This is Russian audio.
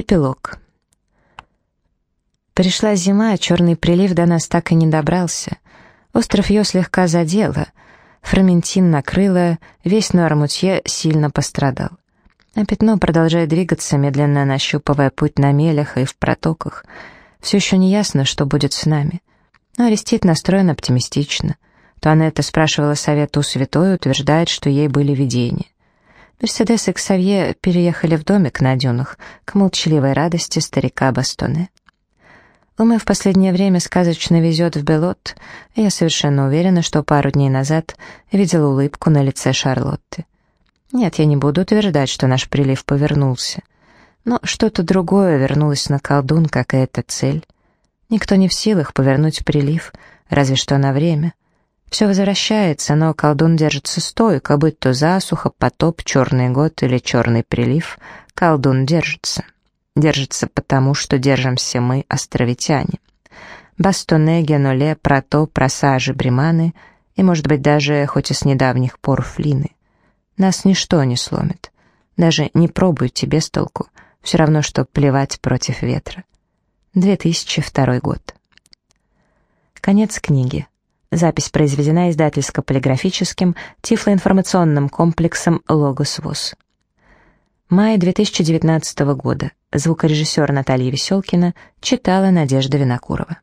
Эпилог. Пришла зима, а черный прилив до нас так и не добрался. Остров ее слегка задело, фраментин накрыло, весь Нуармутье сильно пострадал. А пятно продолжает двигаться, медленно нащупывая путь на мелях и в протоках. Все еще не ясно, что будет с нами. Но Арестит настроен оптимистично. То Анетта спрашивала совета у святой, утверждает, что ей были видения. Мерседес и Ксавье переехали в домик на дюнах, к молчаливой радости старика Бастоне. Уме в последнее время сказочно везет в Белот, и я совершенно уверена, что пару дней назад видела улыбку на лице Шарлотты. Нет, я не буду утверждать, что наш прилив повернулся. Но что-то другое вернулось на колдун, как и эта цель. Никто не в силах повернуть прилив, разве что на время — все возвращается, но колдун держится стойко, будь то засуха, потоп, черный год или черный прилив, колдун держится. Держится потому, что держимся мы, островитяне. Бастоне, Генуле, Прото, Просажи, Бреманы и, может быть, даже, хоть и с недавних пор, Флины. Нас ничто не сломит. Даже не пробуй тебе с толку. Все равно, что плевать против ветра. 2002 год. Конец книги. Запись произведена издательско-полиграфическим тифлоинформационным комплексом «Логос ВОЗ». Май 2019 года. Звукорежиссер Наталья Веселкина читала Надежда Винокурова.